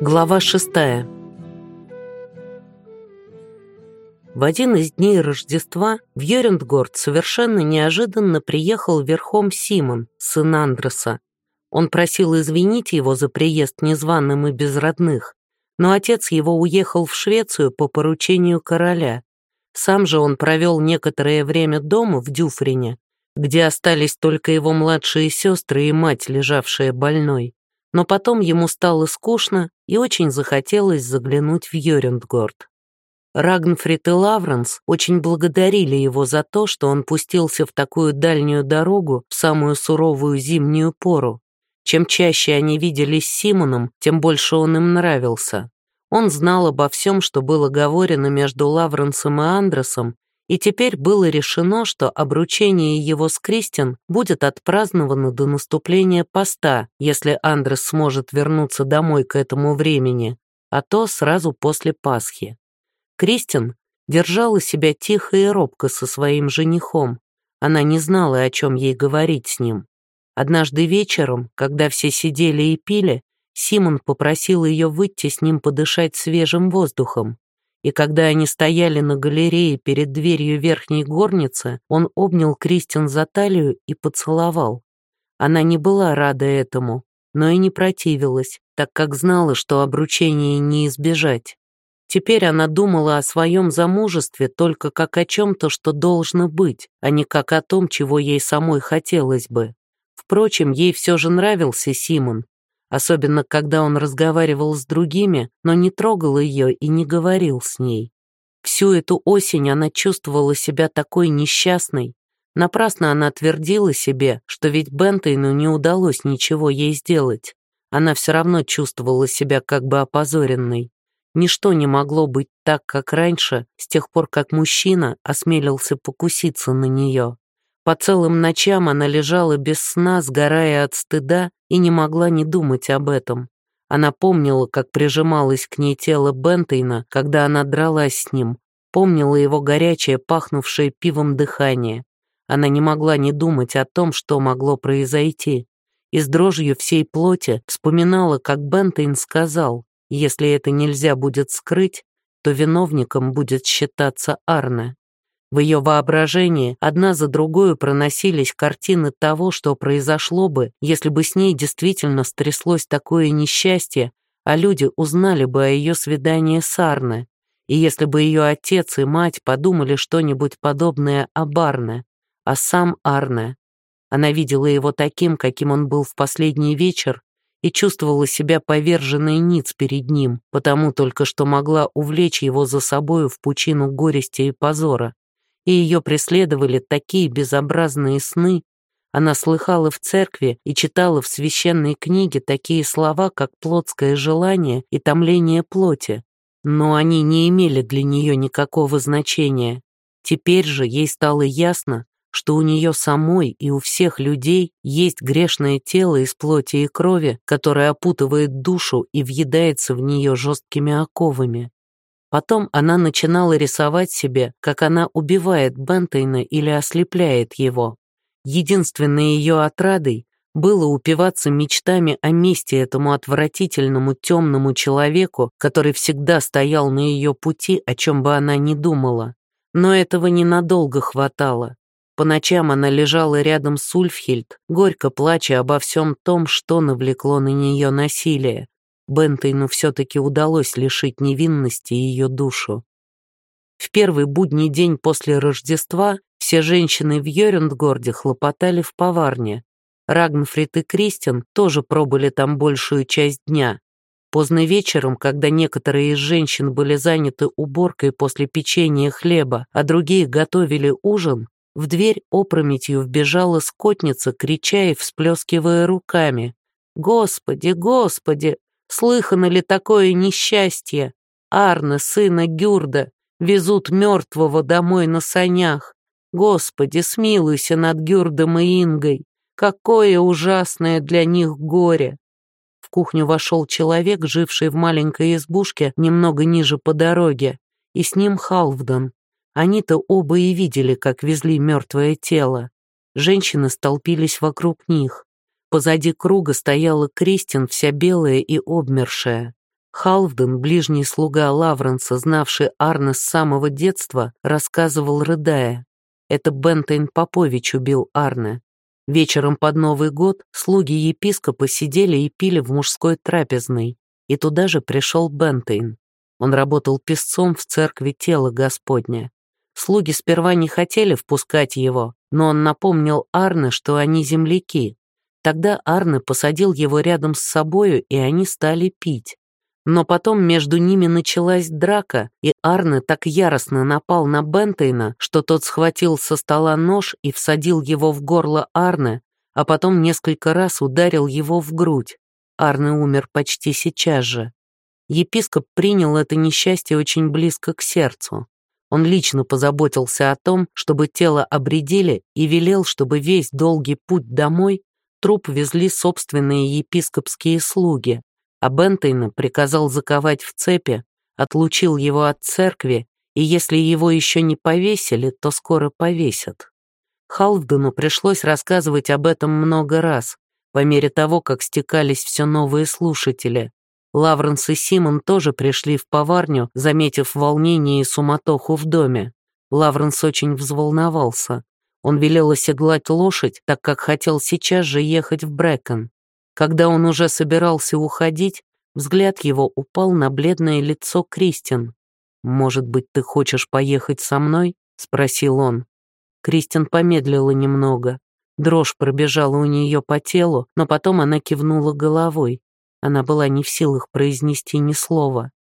Глава шестая. В один из дней Рождества в Йорюндгорд совершенно неожиданно приехал верхом Симон, сын Андреса. Он просил извинить его за приезд незваным и без родных, но отец его уехал в Швецию по поручению короля. Сам же он провел некоторое время дома в Дюфрине, где остались только его младшие сестры и мать, лежавшая больной. Но потом ему стало скучно и очень захотелось заглянуть в Йорюндгорд. Рагнфрид и Лавренс очень благодарили его за то, что он пустился в такую дальнюю дорогу в самую суровую зимнюю пору. Чем чаще они виделись с Симоном, тем больше он им нравился. Он знал обо всем, что было говорено между Лавренсом и Андресом, и теперь было решено, что обручение его с Кристин будет отпраздновано до наступления поста, если Андрес сможет вернуться домой к этому времени, а то сразу после Пасхи. Кристин держала себя тихо и робко со своим женихом. Она не знала, о чем ей говорить с ним. Однажды вечером, когда все сидели и пили, Симон попросил ее выйти с ним подышать свежим воздухом и когда они стояли на галерее перед дверью верхней горницы, он обнял Кристин за талию и поцеловал. Она не была рада этому, но и не противилась, так как знала, что обручение не избежать. Теперь она думала о своем замужестве только как о чем-то, что должно быть, а не как о том, чего ей самой хотелось бы. Впрочем, ей все же нравился Симон, особенно когда он разговаривал с другими, но не трогал ее и не говорил с ней. Всю эту осень она чувствовала себя такой несчастной. Напрасно она твердила себе, что ведь Бентейну не удалось ничего ей сделать. Она все равно чувствовала себя как бы опозоренной. Ничто не могло быть так, как раньше, с тех пор, как мужчина осмелился покуситься на нее. По целым ночам она лежала без сна, сгорая от стыда, и не могла не думать об этом. Она помнила, как прижималось к ней тело Бентейна, когда она дралась с ним, помнила его горячее, пахнувшее пивом дыхание. Она не могла не думать о том, что могло произойти. И с дрожью всей плоти вспоминала, как Бентейн сказал, если это нельзя будет скрыть, то виновником будет считаться Арне. В ее воображении одна за другой проносились картины того, что произошло бы, если бы с ней действительно стряслось такое несчастье, а люди узнали бы о ее свидании с Арне, и если бы ее отец и мать подумали что-нибудь подобное об Арне, а сам Арне. Она видела его таким, каким он был в последний вечер, и чувствовала себя поверженной ниц перед ним, потому только что могла увлечь его за собою в пучину горести и позора и ее преследовали такие безобразные сны. Она слыхала в церкви и читала в священной книге такие слова, как плотское желание и томление плоти, но они не имели для нее никакого значения. Теперь же ей стало ясно, что у нее самой и у всех людей есть грешное тело из плоти и крови, которое опутывает душу и въедается в нее жесткими оковами. Потом она начинала рисовать себе, как она убивает Бентейна или ослепляет его. Единственной ее отрадой было упиваться мечтами о месте этому отвратительному темному человеку, который всегда стоял на ее пути, о чем бы она ни думала. Но этого ненадолго хватало. По ночам она лежала рядом с Ульфхильд, горько плача обо всем том, что навлекло на нее насилие, Бентейну все-таки удалось лишить невинности ее душу. В первый будний день после Рождества все женщины в Йорюндгорде хлопотали в поварне. Рагнфрид и Кристин тоже пробыли там большую часть дня. Поздно вечером, когда некоторые из женщин были заняты уборкой после печенья хлеба, а другие готовили ужин, в дверь опрометью вбежала скотница, крича и всплескивая руками. «Господи, Господи, Слыхано ли такое несчастье? Арна, сына Гюрда, везут мертвого домой на санях. Господи, смилуйся над Гюрдом и Ингой. Какое ужасное для них горе. В кухню вошел человек, живший в маленькой избушке немного ниже по дороге, и с ним Халвдан. Они-то оба и видели, как везли мертвое тело. Женщины столпились вокруг них. Позади круга стояла Кристин, вся белая и обмершая. Халвден, ближний слуга Лавренса, знавший Арне с самого детства, рассказывал, рыдая. Это Бентейн Попович убил Арне. Вечером под Новый год слуги епископа сидели и пили в мужской трапезной, и туда же пришел Бентейн. Он работал песцом в церкви тела Господня. Слуги сперва не хотели впускать его, но он напомнил Арне, что они земляки. Тогда Арне посадил его рядом с собою, и они стали пить. Но потом между ними началась драка, и Арне так яростно напал на Бентейна, что тот схватил со стола нож и всадил его в горло Арне, а потом несколько раз ударил его в грудь. Арне умер почти сейчас же. Епископ принял это несчастье очень близко к сердцу. Он лично позаботился о том, чтобы тело обредили и велел, чтобы весь долгий путь домой труп везли собственные епископские слуги, а Бентейна приказал заковать в цепи, отлучил его от церкви, и если его еще не повесили, то скоро повесят. Халфдену пришлось рассказывать об этом много раз, по мере того, как стекались все новые слушатели. Лавренс и Симон тоже пришли в поварню, заметив волнение и суматоху в доме. Лавренс очень взволновался. Он велел оседлать лошадь, так как хотел сейчас же ехать в Брэкон. Когда он уже собирался уходить, взгляд его упал на бледное лицо Кристин. «Может быть, ты хочешь поехать со мной?» — спросил он. Кристин помедлила немного. Дрожь пробежала у нее по телу, но потом она кивнула головой. Она была не в силах произнести ни слова.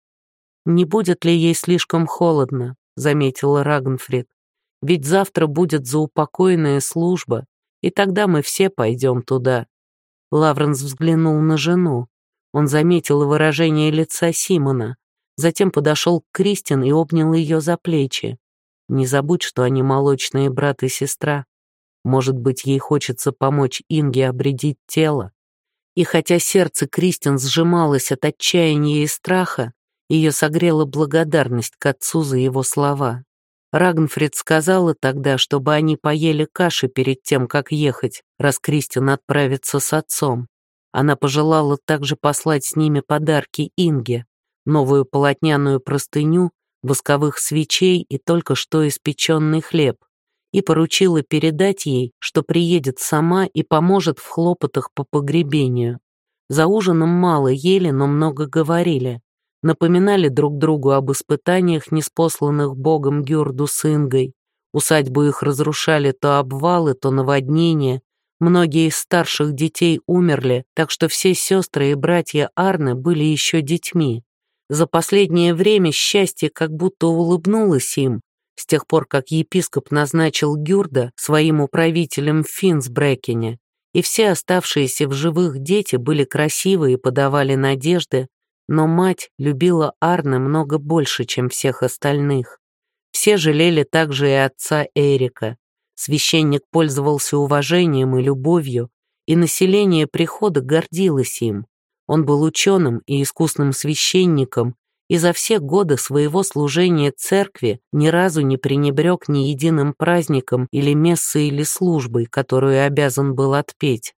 «Не будет ли ей слишком холодно?» — заметила Рагнфрид. «Ведь завтра будет заупокойная служба, и тогда мы все пойдем туда». Лавренс взглянул на жену. Он заметил выражение лица Симона, затем подошел к Кристин и обнял ее за плечи. «Не забудь, что они молочные брат и сестра. Может быть, ей хочется помочь Инге обредить тело?» И хотя сердце Кристин сжималось от отчаяния и страха, ее согрела благодарность к отцу за его слова. Рагнфрид сказала тогда, чтобы они поели каши перед тем, как ехать, раз Кристин отправится с отцом. Она пожелала также послать с ними подарки Инге, новую полотняную простыню, восковых свечей и только что испеченный хлеб, и поручила передать ей, что приедет сама и поможет в хлопотах по погребению. За ужином мало ели, но много говорили напоминали друг другу об испытаниях, неспосланных богом Гюрду с Ингой. Усадьбу их разрушали то обвалы, то наводнения. Многие из старших детей умерли, так что все сестры и братья Арны были еще детьми. За последнее время счастье как будто улыбнулось им, с тех пор, как епископ назначил Гюрда своим управителем в Финсбрекене, и все оставшиеся в живых дети были красивы и подавали надежды, но мать любила Арне много больше, чем всех остальных. Все жалели также и отца Эрика. Священник пользовался уважением и любовью, и население прихода гордилось им. Он был ученым и искусным священником, и за все годы своего служения церкви ни разу не пренебрег ни единым праздником или мессой или службой, которую обязан был отпеть.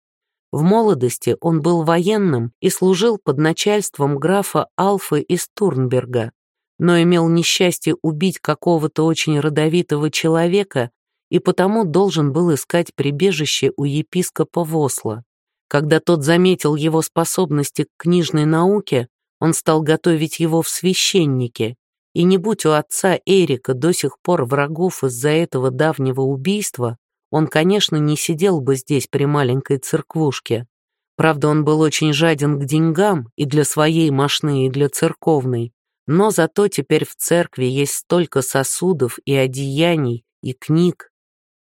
В молодости он был военным и служил под начальством графа Алфы из Турнберга, но имел несчастье убить какого-то очень родовитого человека и потому должен был искать прибежище у епископа Восла. Когда тот заметил его способности к книжной науке, он стал готовить его в священнике, и не будь у отца Эрика до сих пор врагов из-за этого давнего убийства, он, конечно, не сидел бы здесь при маленькой церквушке. Правда, он был очень жаден к деньгам и для своей мошны, и для церковной. Но зато теперь в церкви есть столько сосудов и одеяний, и книг.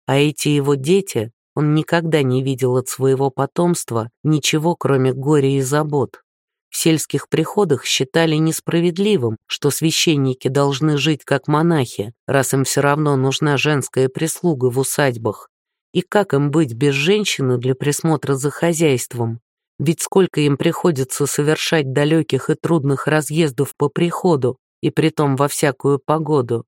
А эти его дети, он никогда не видел от своего потомства ничего, кроме горя и забот. В сельских приходах считали несправедливым, что священники должны жить как монахи, раз им все равно нужна женская прислуга в усадьбах. И как им быть без женщины для присмотра за хозяйством? Ведь сколько им приходится совершать далеких и трудных разъездов по приходу, и притом во всякую погоду.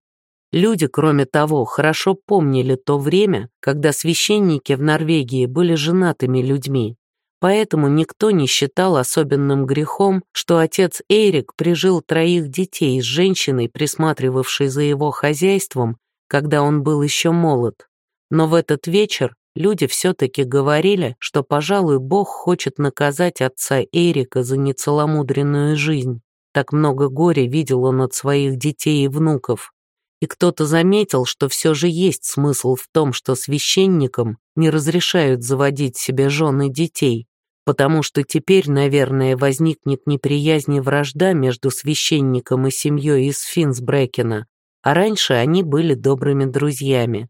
Люди, кроме того, хорошо помнили то время, когда священники в Норвегии были женатыми людьми. Поэтому никто не считал особенным грехом, что отец Эрик прижил троих детей с женщиной, присматривавшей за его хозяйством, когда он был еще молод. Но в этот вечер люди все-таки говорили, что, пожалуй, Бог хочет наказать отца Эрика за нецеломудренную жизнь. Так много горя видел он от своих детей и внуков. И кто-то заметил, что все же есть смысл в том, что священникам не разрешают заводить себе жены детей, потому что теперь, наверное, возникнет неприязнь и вражда между священником и семьей из Финсбрекена, а раньше они были добрыми друзьями.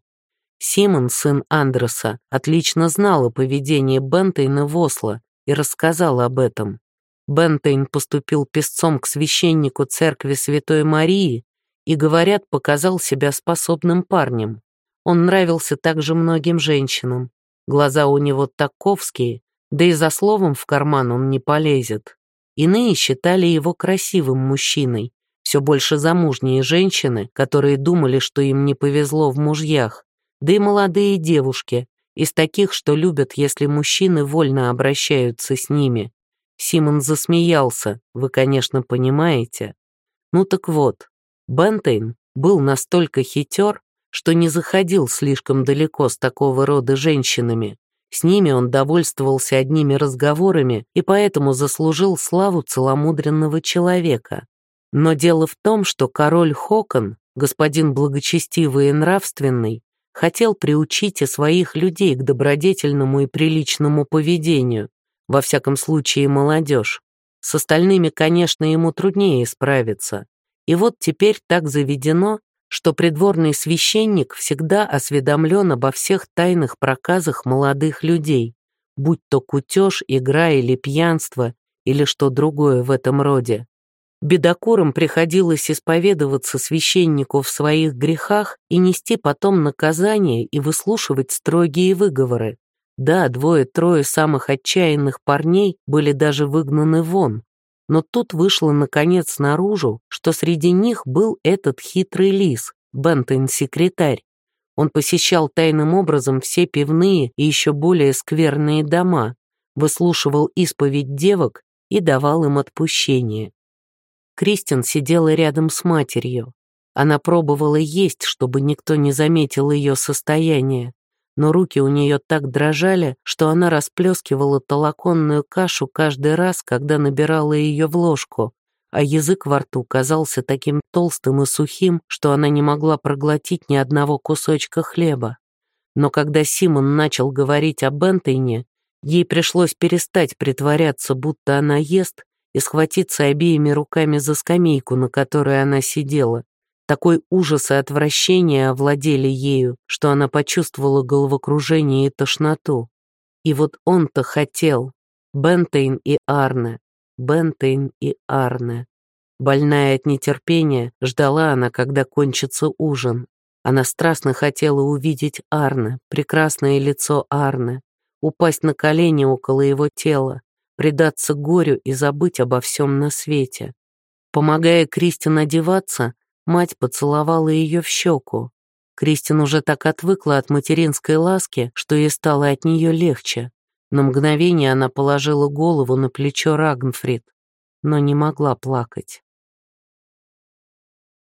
Симон, сын Андреса, отлично знал о поведении Бентейна в Осло и рассказал об этом. Бентейн поступил песцом к священнику церкви Святой Марии и, говорят, показал себя способным парнем. Он нравился также многим женщинам. Глаза у него таковские, да и за словом в карман он не полезет. Иные считали его красивым мужчиной, все больше замужние женщины, которые думали, что им не повезло в мужьях, да и молодые девушки, из таких, что любят, если мужчины вольно обращаются с ними. Симон засмеялся, вы, конечно, понимаете. Ну так вот, Бентейн был настолько хитер, что не заходил слишком далеко с такого рода женщинами. С ними он довольствовался одними разговорами и поэтому заслужил славу целомудренного человека. Но дело в том, что король Хокон, господин благочестивый и нравственный, хотел приучить и своих людей к добродетельному и приличному поведению, во всяком случае молодежь. С остальными, конечно, ему труднее справиться. И вот теперь так заведено, что придворный священник всегда осведомлен обо всех тайных проказах молодых людей, будь то кутеж, игра или пьянство, или что другое в этом роде. Бедокурам приходилось исповедоваться священнику в своих грехах и нести потом наказание и выслушивать строгие выговоры. Да, двое-трое самых отчаянных парней были даже выгнаны вон. Но тут вышло наконец наружу, что среди них был этот хитрый лис, Бентон-секретарь. Он посещал тайным образом все пивные и еще более скверные дома, выслушивал исповедь девок и давал им отпущение. Кристин сидела рядом с матерью. Она пробовала есть, чтобы никто не заметил ее состояние, но руки у нее так дрожали, что она расплескивала толоконную кашу каждый раз, когда набирала ее в ложку, а язык во рту казался таким толстым и сухим, что она не могла проглотить ни одного кусочка хлеба. Но когда Симон начал говорить о Бентейне, ей пришлось перестать притворяться, будто она ест, и схватиться обеими руками за скамейку, на которой она сидела. Такой ужас и отвращение овладели ею, что она почувствовала головокружение и тошноту. И вот он-то хотел. Бентейн и Арне. Бентейн и Арне. Больная от нетерпения, ждала она, когда кончится ужин. Она страстно хотела увидеть Арне, прекрасное лицо Арне, упасть на колени около его тела, предаться горю и забыть обо всем на свете. Помогая Кристин одеваться, мать поцеловала ее в щеку. Кристин уже так отвыкла от материнской ласки, что ей стало от нее легче. На мгновение она положила голову на плечо Рагнфрид, но не могла плакать.